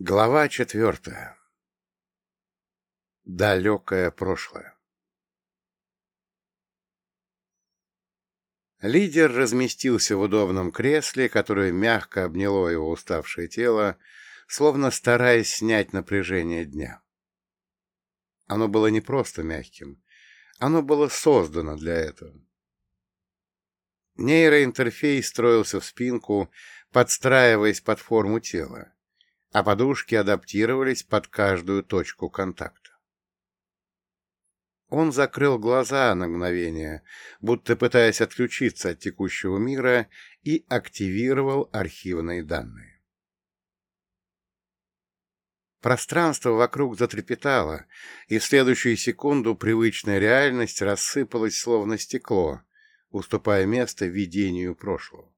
Глава четвертая. Далекое прошлое. Лидер разместился в удобном кресле, которое мягко обняло его уставшее тело, словно стараясь снять напряжение дня. Оно было не просто мягким, оно было создано для этого. Нейроинтерфейс строился в спинку, подстраиваясь под форму тела а подушки адаптировались под каждую точку контакта. Он закрыл глаза на мгновение, будто пытаясь отключиться от текущего мира, и активировал архивные данные. Пространство вокруг затрепетало, и в следующую секунду привычная реальность рассыпалась словно стекло, уступая место видению прошлого.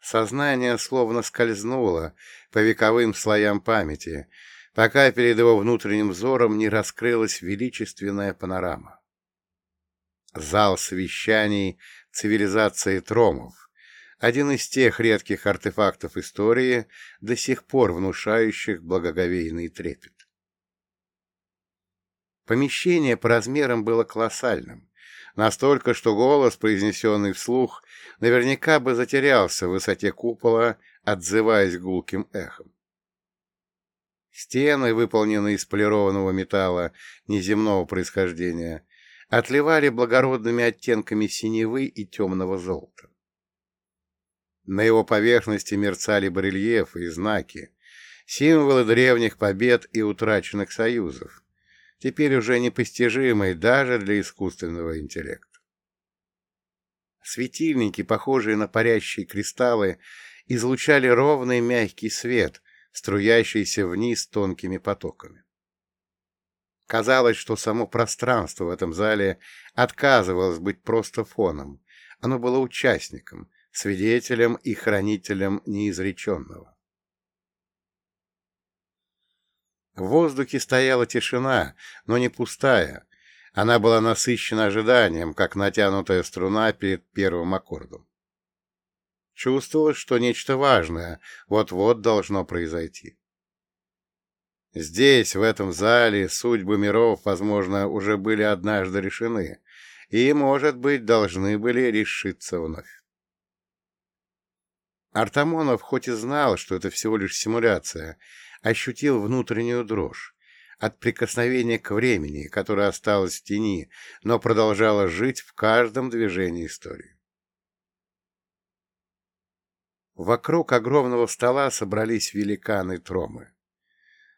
Сознание словно скользнуло по вековым слоям памяти, пока перед его внутренним взором не раскрылась величественная панорама. Зал совещаний цивилизации Тромов, один из тех редких артефактов истории, до сих пор внушающих благоговейный трепет. Помещение по размерам было колоссальным, настолько, что голос, произнесенный вслух, наверняка бы затерялся в высоте купола, отзываясь гулким эхом. Стены, выполненные из полированного металла неземного происхождения, отливали благородными оттенками синевы и темного золота. На его поверхности мерцали барельефы и знаки, символы древних побед и утраченных союзов, теперь уже непостижимой даже для искусственного интеллекта. Светильники, похожие на парящие кристаллы, излучали ровный мягкий свет, струящийся вниз тонкими потоками. Казалось, что само пространство в этом зале отказывалось быть просто фоном, оно было участником, свидетелем и хранителем неизреченного. В воздухе стояла тишина, но не пустая. Она была насыщена ожиданием, как натянутая струна перед первым аккордом. Чувствовалось, что нечто важное вот-вот должно произойти. Здесь, в этом зале, судьбы миров, возможно, уже были однажды решены и, может быть, должны были решиться вновь. Артамонов хоть и знал, что это всего лишь симуляция, ощутил внутреннюю дрожь от прикосновения к времени, которое осталось в тени, но продолжало жить в каждом движении истории. Вокруг огромного стола собрались великаны Тромы.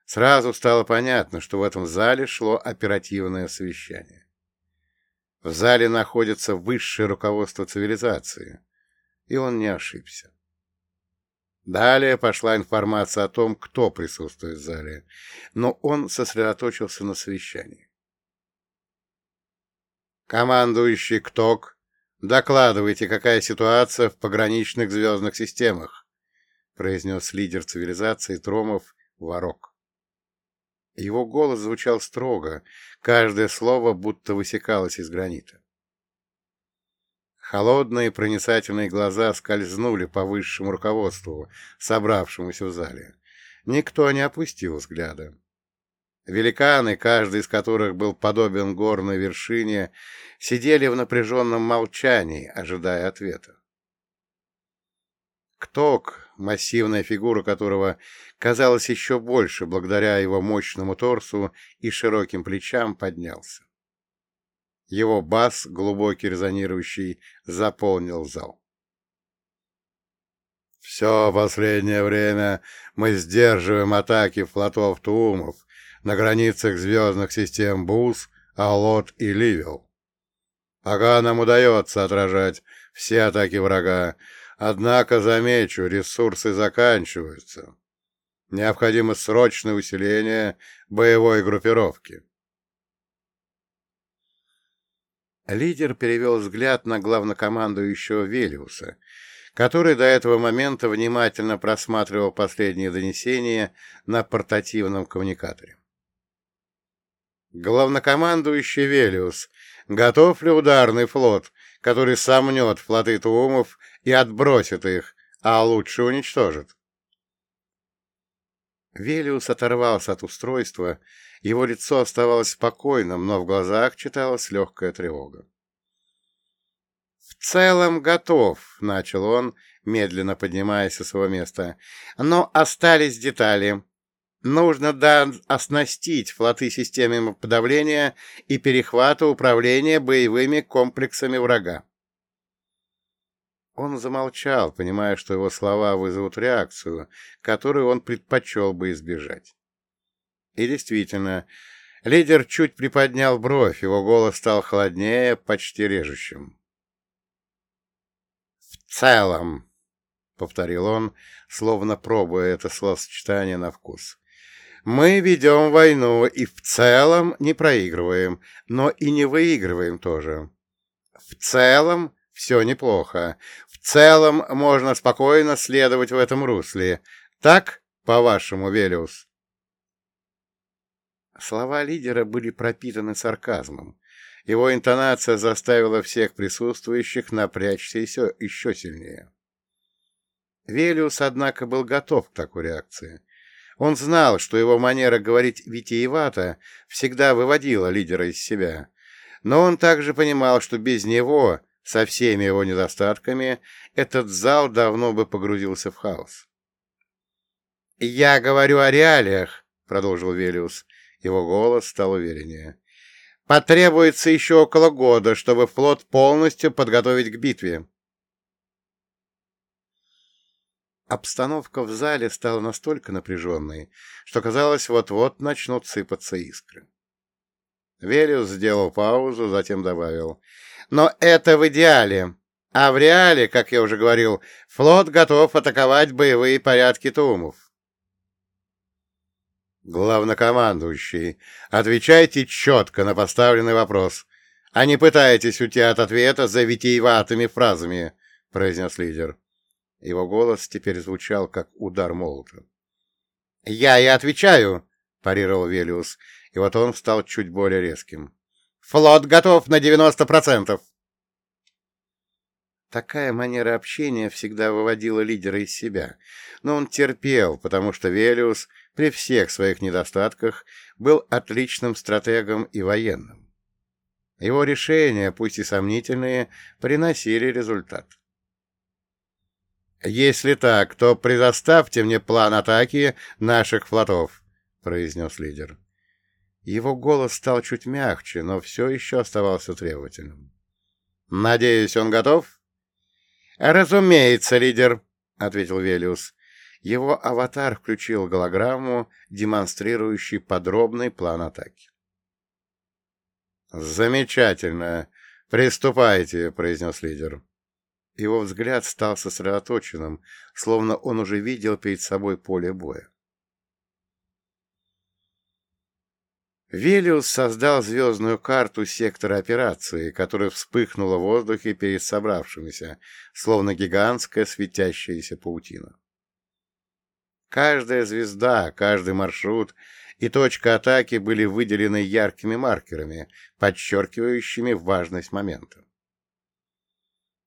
Сразу стало понятно, что в этом зале шло оперативное совещание. В зале находится высшее руководство цивилизации, и он не ошибся. Далее пошла информация о том, кто присутствует в зале, но он сосредоточился на совещании. «Командующий КТОК, докладывайте, какая ситуация в пограничных звездных системах», произнес лидер цивилизации Тромов Ворок. Его голос звучал строго, каждое слово будто высекалось из гранита. Холодные проницательные глаза скользнули по высшему руководству, собравшемуся в зале. Никто не опустил взгляда. Великаны, каждый из которых был подобен горной вершине, сидели в напряженном молчании, ожидая ответа. Кток, массивная фигура которого казалась еще больше благодаря его мощному торсу и широким плечам, поднялся. Его бас, глубокий резонирующий, заполнил зал. Все последнее время мы сдерживаем атаки флотов Туумов на границах звездных систем Бус, Алот и Ливел. Пока нам удается отражать все атаки врага, однако, замечу, ресурсы заканчиваются. Необходимо срочное усиление боевой группировки. Лидер перевел взгляд на главнокомандующего Велиуса, который до этого момента внимательно просматривал последние донесения на портативном коммуникаторе. «Главнокомандующий Велиус, готов ли ударный флот, который сомнет флоты Туумов и отбросит их, а лучше уничтожит?» Велиус оторвался от устройства, его лицо оставалось спокойным, но в глазах читалась легкая тревога. «В целом готов», — начал он, медленно поднимаясь со своего места, — «но остались детали. Нужно да оснастить флоты системами подавления и перехвата управления боевыми комплексами врага. Он замолчал, понимая, что его слова вызовут реакцию, которую он предпочел бы избежать. И действительно, лидер чуть приподнял бровь, его голос стал холоднее, почти режущим. «В целом», — повторил он, словно пробуя это словосочетание на вкус, — «мы ведем войну и в целом не проигрываем, но и не выигрываем тоже. В целом все неплохо. В целом можно спокойно следовать в этом русле. Так, по-вашему, Велиус?» Слова лидера были пропитаны сарказмом. Его интонация заставила всех присутствующих напрячься еще, еще сильнее. Велиус, однако, был готов к такой реакции. Он знал, что его манера говорить витиевато всегда выводила лидера из себя. Но он также понимал, что без него со всеми его недостатками, этот зал давно бы погрузился в хаос. «Я говорю о реалиях», — продолжил Велиус. Его голос стал увереннее. «Потребуется еще около года, чтобы флот полностью подготовить к битве». Обстановка в зале стала настолько напряженной, что казалось, вот-вот начнут сыпаться искры. Велиус сделал паузу, затем добавил — но это в идеале. А в реале, как я уже говорил, флот готов атаковать боевые порядки Тумов. Главнокомандующий, отвечайте четко на поставленный вопрос, а не пытайтесь уйти от ответа за витиеватыми фразами, — произнес лидер. Его голос теперь звучал, как удар молота. — Я и отвечаю, — парировал Велиус, и вот он стал чуть более резким. Флот готов на 90%. Такая манера общения всегда выводила лидера из себя, но он терпел, потому что Велиус при всех своих недостатках был отличным стратегом и военным. Его решения, пусть и сомнительные, приносили результат. «Если так, то предоставьте мне план атаки наших флотов», — произнес лидер. Его голос стал чуть мягче, но все еще оставался требовательным. «Надеюсь, он готов?» «Разумеется, лидер», — ответил Велиус. Его аватар включил голограмму, демонстрирующий подробный план атаки. «Замечательно! Приступайте!» — произнес лидер. Его взгляд стал сосредоточенным, словно он уже видел перед собой поле боя. Велиус создал звездную карту сектора операции, которая вспыхнула в воздухе перед собравшимися, словно гигантская светящаяся паутина. Каждая звезда, каждый маршрут и точка атаки были выделены яркими маркерами, подчеркивающими важность момента.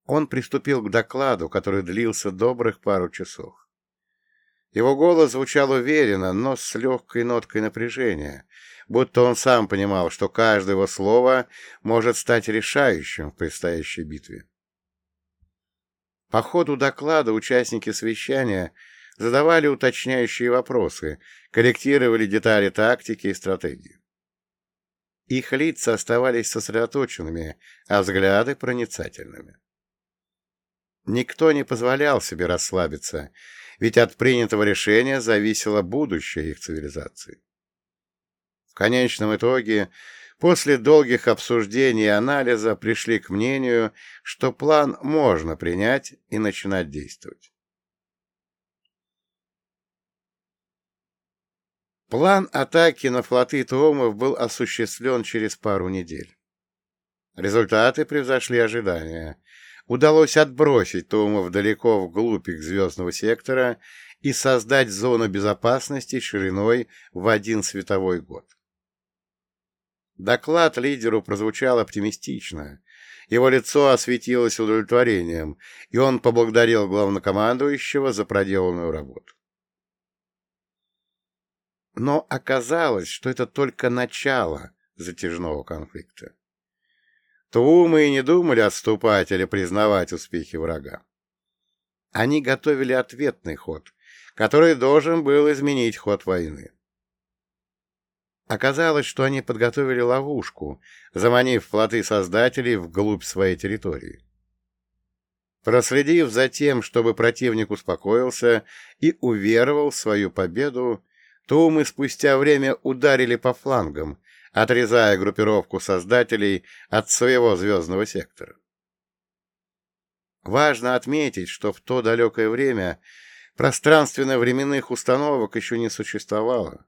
Он приступил к докладу, который длился добрых пару часов. Его голос звучал уверенно, но с легкой ноткой напряжения, будто он сам понимал, что каждое его слово может стать решающим в предстоящей битве. По ходу доклада участники совещания задавали уточняющие вопросы, корректировали детали тактики и стратегии. Их лица оставались сосредоточенными, а взгляды проницательными. Никто не позволял себе расслабиться, ведь от принятого решения зависело будущее их цивилизации. В конечном итоге, после долгих обсуждений и анализа, пришли к мнению, что план можно принять и начинать действовать. План атаки на флоты Туомов был осуществлен через пару недель. Результаты превзошли ожидания удалось отбросить Тумов далеко вглубь их звездного сектора и создать зону безопасности шириной в один световой год. Доклад лидеру прозвучал оптимистично. Его лицо осветилось удовлетворением, и он поблагодарил главнокомандующего за проделанную работу. Но оказалось, что это только начало затяжного конфликта. Тумы и не думали отступать или признавать успехи врага. Они готовили ответный ход, который должен был изменить ход войны. Оказалось, что они подготовили ловушку, заманив флоты создателей вглубь своей территории. Проследив за тем, чтобы противник успокоился и уверовал в свою победу, Тумы спустя время ударили по флангам, отрезая группировку создателей от своего звездного сектора. Важно отметить, что в то далекое время пространственно-временных установок еще не существовало.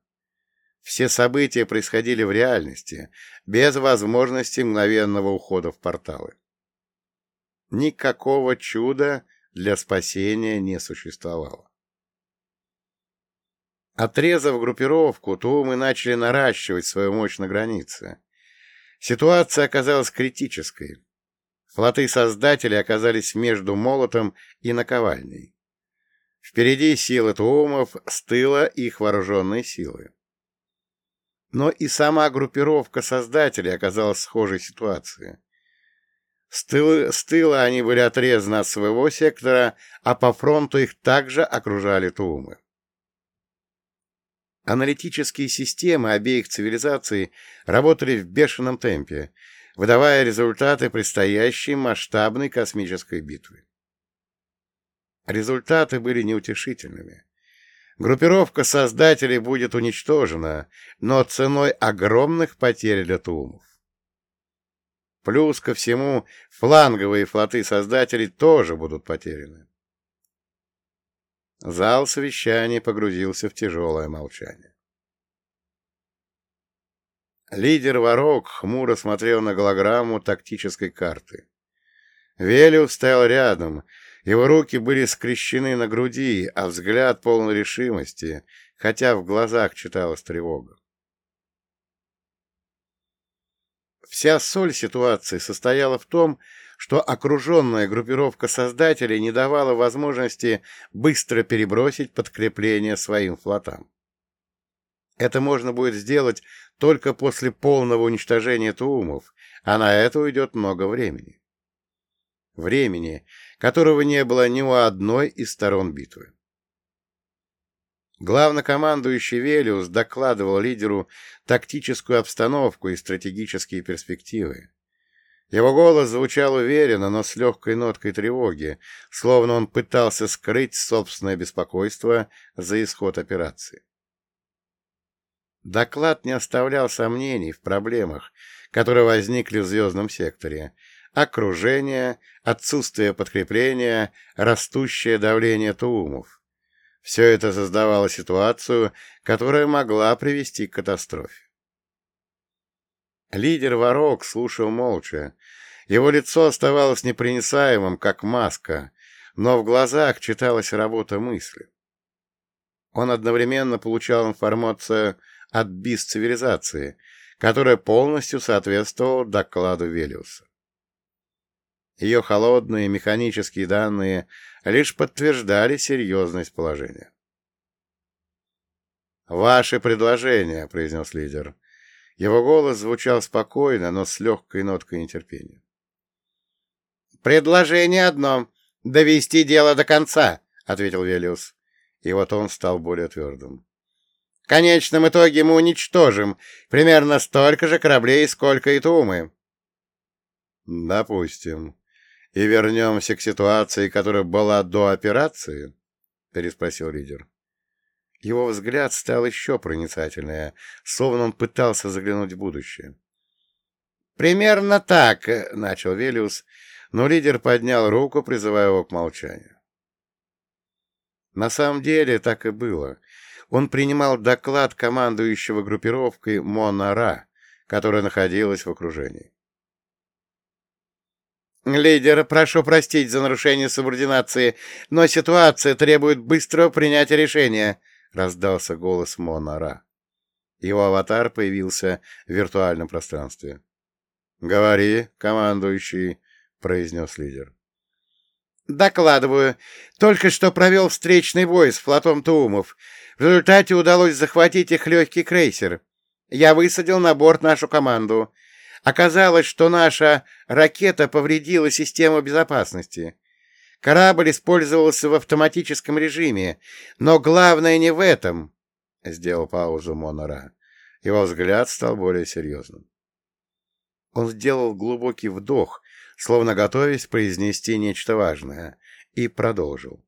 Все события происходили в реальности, без возможности мгновенного ухода в порталы. Никакого чуда для спасения не существовало. Отрезав группировку, Тумы начали наращивать свою мощь на границе. Ситуация оказалась критической. Флоты создателей оказались между молотом и наковальней. Впереди силы Туумов, с тыла их вооруженные силы. Но и сама группировка создателей оказалась в схожей ситуации. С тыла, с тыла они были отрезаны от своего сектора, а по фронту их также окружали Туумы. Аналитические системы обеих цивилизаций работали в бешеном темпе, выдавая результаты предстоящей масштабной космической битвы. Результаты были неутешительными. Группировка создателей будет уничтожена, но ценой огромных потерь для Тулумов. Плюс ко всему, фланговые флоты создателей тоже будут потеряны. Зал совещания погрузился в тяжелое молчание. Лидер ворок хмуро смотрел на голограмму тактической карты. Велиус стоял рядом, его руки были скрещены на груди, а взгляд полон решимости, хотя в глазах читалась тревога. Вся соль ситуации состояла в том, что окруженная группировка создателей не давала возможности быстро перебросить подкрепление своим флотам. Это можно будет сделать только после полного уничтожения Туумов, а на это уйдет много времени. Времени, которого не было ни у одной из сторон битвы. Главнокомандующий Велиус докладывал лидеру тактическую обстановку и стратегические перспективы. Его голос звучал уверенно, но с легкой ноткой тревоги, словно он пытался скрыть собственное беспокойство за исход операции. Доклад не оставлял сомнений в проблемах, которые возникли в звездном секторе. Окружение, отсутствие подкрепления, растущее давление туумов. Все это создавало ситуацию, которая могла привести к катастрофе. Лидер ворок слушал молча. Его лицо оставалось непроницаемым, как маска, но в глазах читалась работа мысли. Он одновременно получал информацию от БИС цивилизации, которая полностью соответствовала докладу Велиуса. Ее холодные механические данные лишь подтверждали серьезность положения. «Ваши предложения», — произнес лидер. Его голос звучал спокойно, но с легкой ноткой нетерпения. «Предложение одно — довести дело до конца», — ответил Велиус. И вот он стал более твердым. В конечном итоге мы уничтожим примерно столько же кораблей, сколько и Тумы. Допустим. И вернемся к ситуации, которая была до операции? Переспросил лидер. Его взгляд стал еще проницательнее, словно он пытался заглянуть в будущее. «Примерно так», — начал Велиус, но лидер поднял руку, призывая его к молчанию. На самом деле так и было он принимал доклад командующего группировкой Монара, которая находилась в окружении. «Лидер, прошу простить за нарушение субординации, но ситуация требует быстрого принятия решения», — раздался голос Монара. Его аватар появился в виртуальном пространстве. «Говори, командующий», — произнес лидер. Докладываю. Только что провел встречный бой с флотом Туумов. В результате удалось захватить их легкий крейсер. Я высадил на борт нашу команду. Оказалось, что наша ракета повредила систему безопасности. Корабль использовался в автоматическом режиме, но главное не в этом, — сделал паузу Монора. Его взгляд стал более серьезным. Он сделал глубокий вдох, словно готовясь произнести нечто важное, и продолжил.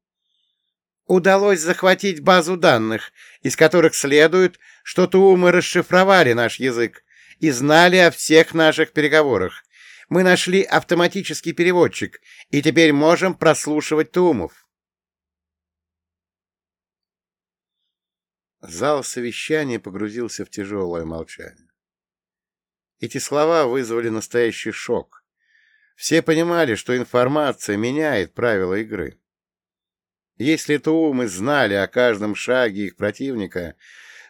Удалось захватить базу данных, из которых следует, что Туумы расшифровали наш язык и знали о всех наших переговорах. Мы нашли автоматический переводчик, и теперь можем прослушивать Туумов. Зал совещания погрузился в тяжелое молчание. Эти слова вызвали настоящий шок, все понимали, что информация меняет правила игры. Если Туумы знали о каждом шаге их противника,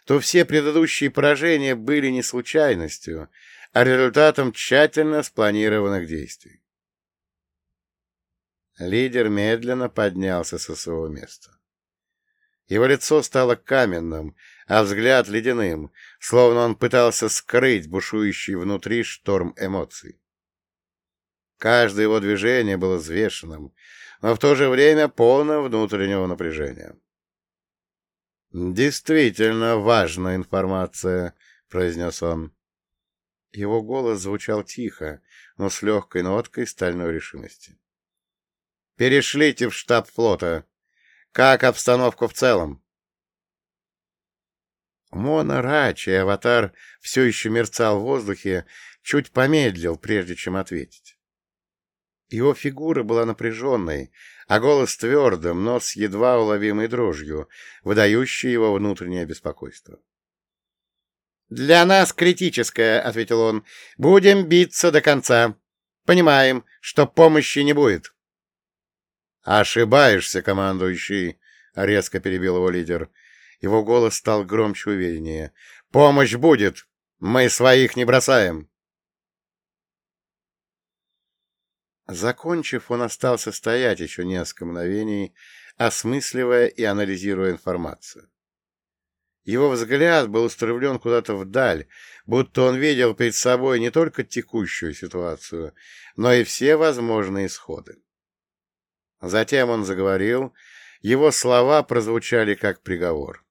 то все предыдущие поражения были не случайностью, а результатом тщательно спланированных действий. Лидер медленно поднялся со своего места. Его лицо стало каменным, а взгляд ледяным, словно он пытался скрыть бушующий внутри шторм эмоций. Каждое его движение было взвешенным, но в то же время полным внутреннего напряжения. «Действительно важная информация», — произнес он. Его голос звучал тихо, но с легкой ноткой стальной решимости. «Перешлите в штаб флота. Как обстановка в целом?» Мона Рачи, аватар, все еще мерцал в воздухе, чуть помедлил, прежде чем ответить. Его фигура была напряженной, а голос твердым, но с едва уловимой дрожью, выдающей его внутреннее беспокойство. «Для нас критическое», — ответил он. «Будем биться до конца. Понимаем, что помощи не будет». «Ошибаешься, командующий», — резко перебил его лидер. Его голос стал громче увереннее. «Помощь будет. Мы своих не бросаем». Закончив, он остался стоять еще несколько мгновений, осмысливая и анализируя информацию. Его взгляд был устремлен куда-то вдаль, будто он видел перед собой не только текущую ситуацию, но и все возможные исходы. Затем он заговорил, его слова прозвучали как приговор.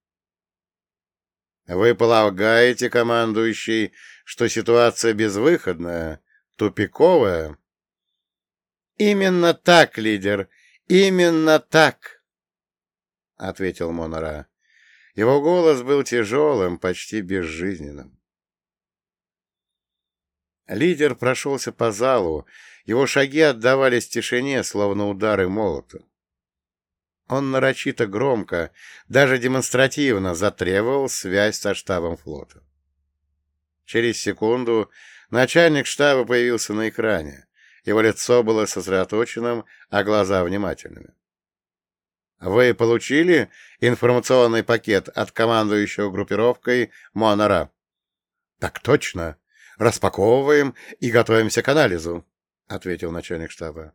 «Вы полагаете, командующий, что ситуация безвыходная, тупиковая?» «Именно так, лидер, именно так!» — ответил Монора. Его голос был тяжелым, почти безжизненным. Лидер прошелся по залу, его шаги отдавались тишине, словно удары молота. Он нарочито громко, даже демонстративно затребовал связь со штабом флота. Через секунду начальник штаба появился на экране. Его лицо было сосредоточенным, а глаза внимательными. «Вы получили информационный пакет от командующего группировкой Монора?» «Так точно. Распаковываем и готовимся к анализу», — ответил начальник штаба.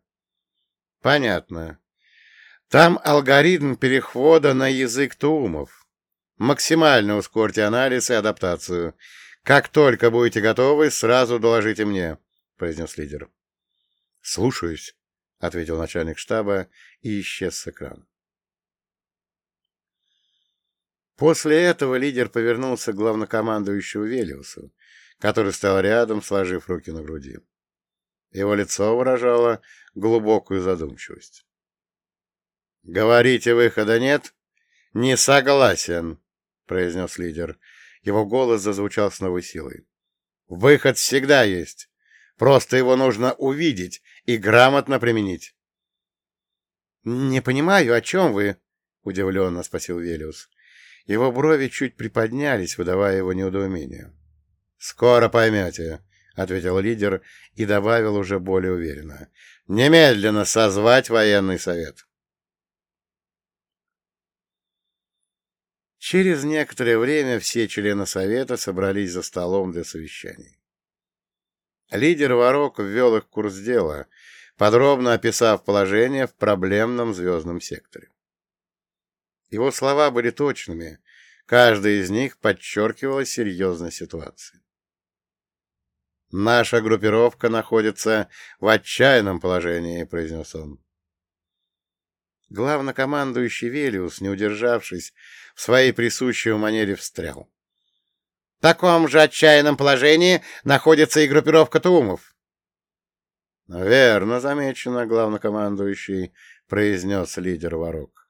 «Понятно. Там алгоритм перехода на язык Туумов. Максимально ускорьте анализ и адаптацию. Как только будете готовы, сразу доложите мне», — произнес лидер. «Слушаюсь», — ответил начальник штаба и исчез с экрана. После этого лидер повернулся к главнокомандующему Велиусу, который стоял рядом, сложив руки на груди. Его лицо выражало глубокую задумчивость. «Говорите, выхода нет?» «Не согласен», — произнес лидер. Его голос зазвучал с новой силой. «Выход всегда есть. Просто его нужно увидеть и грамотно применить. — Не понимаю, о чем вы? — удивленно спросил Велиус. Его брови чуть приподнялись, выдавая его неудоумение. — Скоро поймете, — ответил лидер и добавил уже более уверенно. — Немедленно созвать военный совет. Через некоторое время все члены совета собрались за столом для совещаний. Лидер ворок ввел их в курс дела, подробно описав положение в проблемном звездном секторе. Его слова были точными, каждый из них подчеркивала серьезность ситуации. «Наша группировка находится в отчаянном положении», — произнес он. Главнокомандующий Велиус, не удержавшись, в своей присущей манере встрял. — В таком же отчаянном положении находится и группировка Тумов. — Верно замечено, главнокомандующий, — произнес лидер ворок.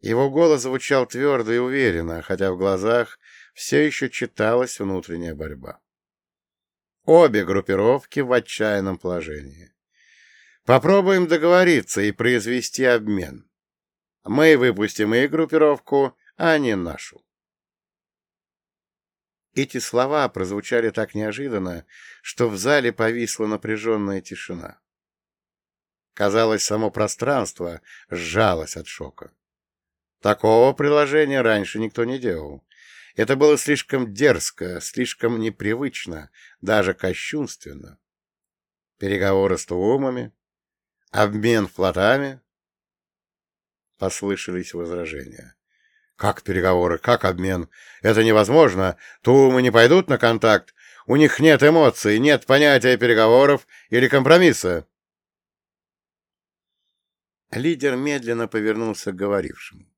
Его голос звучал твердо и уверенно, хотя в глазах все еще читалась внутренняя борьба. Обе группировки в отчаянном положении. Попробуем договориться и произвести обмен. Мы выпустим их группировку, а не нашу. Эти слова прозвучали так неожиданно, что в зале повисла напряженная тишина. Казалось, само пространство сжалось от шока. Такого приложения раньше никто не делал. Это было слишком дерзко, слишком непривычно, даже кощунственно. Переговоры с Туумами, обмен флотами. Послышались возражения. Как переговоры, как обмен? Это невозможно. Туумы не пойдут на контакт. У них нет эмоций, нет понятия переговоров или компромисса. Лидер медленно повернулся к говорившему.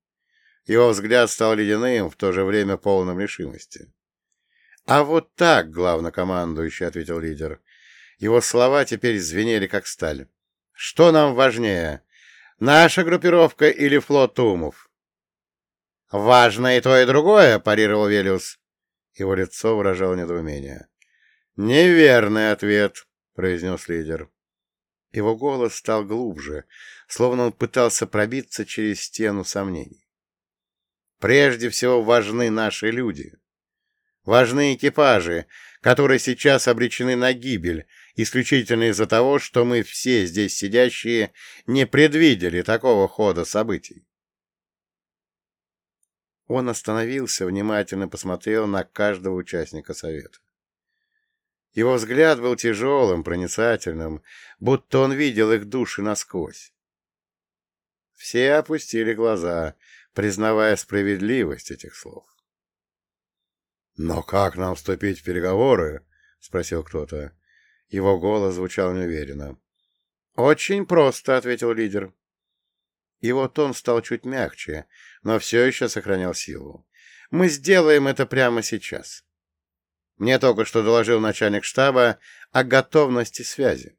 Его взгляд стал ледяным, в то же время полным решимости. — А вот так, главнокомандующий, — ответил лидер. Его слова теперь звенели, как сталь. — Что нам важнее, наша группировка или флот Тумов? — Важно и то, и другое, — парировал Велиус. Его лицо выражало недоумение. — Неверный ответ, — произнес лидер. Его голос стал глубже, словно он пытался пробиться через стену сомнений. Прежде всего важны наши люди. Важны экипажи, которые сейчас обречены на гибель, исключительно из-за того, что мы все здесь сидящие не предвидели такого хода событий. Он остановился, внимательно посмотрел на каждого участника совета. Его взгляд был тяжелым, проницательным, будто он видел их души насквозь. Все опустили глаза, признавая справедливость этих слов. «Но как нам вступить в переговоры?» — спросил кто-то. Его голос звучал неуверенно. «Очень просто», — ответил лидер. Его тон стал чуть мягче, но все еще сохранял силу. «Мы сделаем это прямо сейчас. Мне только что доложил начальник штаба о готовности связи.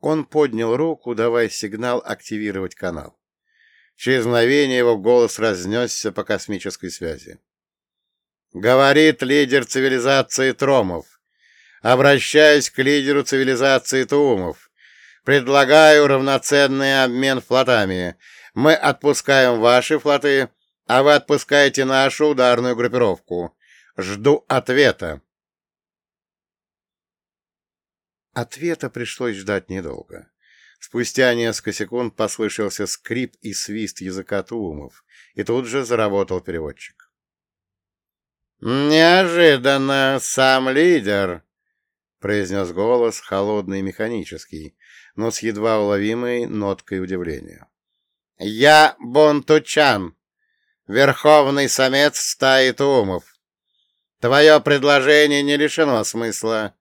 Он поднял руку, давая сигнал активировать канал. Через мгновение его голос разнесся по космической связи. «Говорит лидер цивилизации Тромов. Обращаюсь к лидеру цивилизации Туумов. Предлагаю равноценный обмен флотами. Мы отпускаем ваши флоты, а вы отпускаете нашу ударную группировку. Жду ответа». Ответа пришлось ждать недолго. Спустя несколько секунд послышался скрип и свист языка Туумов, и тут же заработал переводчик. «Неожиданно сам лидер!» — произнес голос, холодный и механический, но с едва уловимой ноткой удивления. «Я Бонтучан, верховный самец стаи Туумов. Твое предложение не лишено смысла.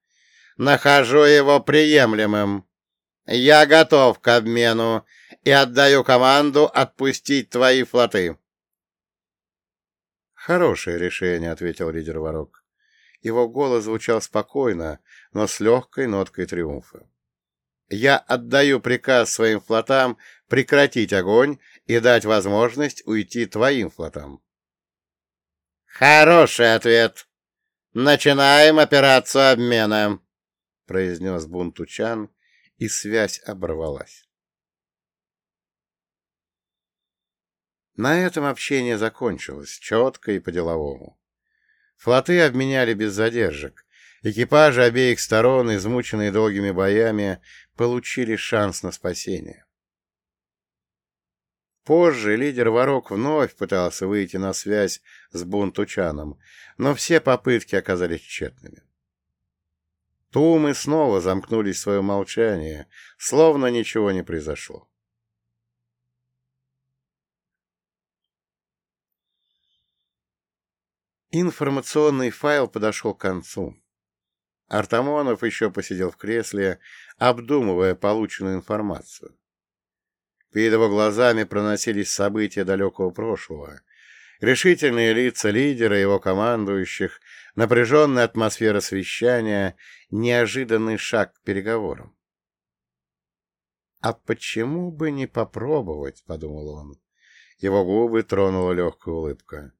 Нахожу его приемлемым. Я готов к обмену и отдаю команду отпустить твои флоты. Хорошее решение, ответил лидер ворок. Его голос звучал спокойно, но с легкой ноткой триумфа. Я отдаю приказ своим флотам прекратить огонь и дать возможность уйти твоим флотам. Хороший ответ. Начинаем операцию обмена, произнес Бунтучан и связь оборвалась. На этом общение закончилось, четко и по-деловому. Флоты обменяли без задержек. Экипажи обеих сторон, измученные долгими боями, получили шанс на спасение. Позже лидер Ворок вновь пытался выйти на связь с Бунтучаном, но все попытки оказались тщетными. Тумы снова замкнулись в свое молчание, словно ничего не произошло. Информационный файл подошел к концу. Артамонов еще посидел в кресле, обдумывая полученную информацию. Перед его глазами проносились события далекого прошлого, решительные лица лидера и его командующих, напряженная атмосфера совещания, неожиданный шаг к переговорам. «А почему бы не попробовать?» — подумал он. Его губы тронула легкая улыбка.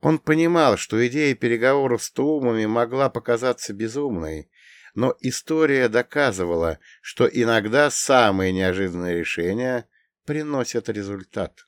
Он понимал, что идея переговоров с Тумами могла показаться безумной, но история доказывала, что иногда самые неожиданные решения приносят результат.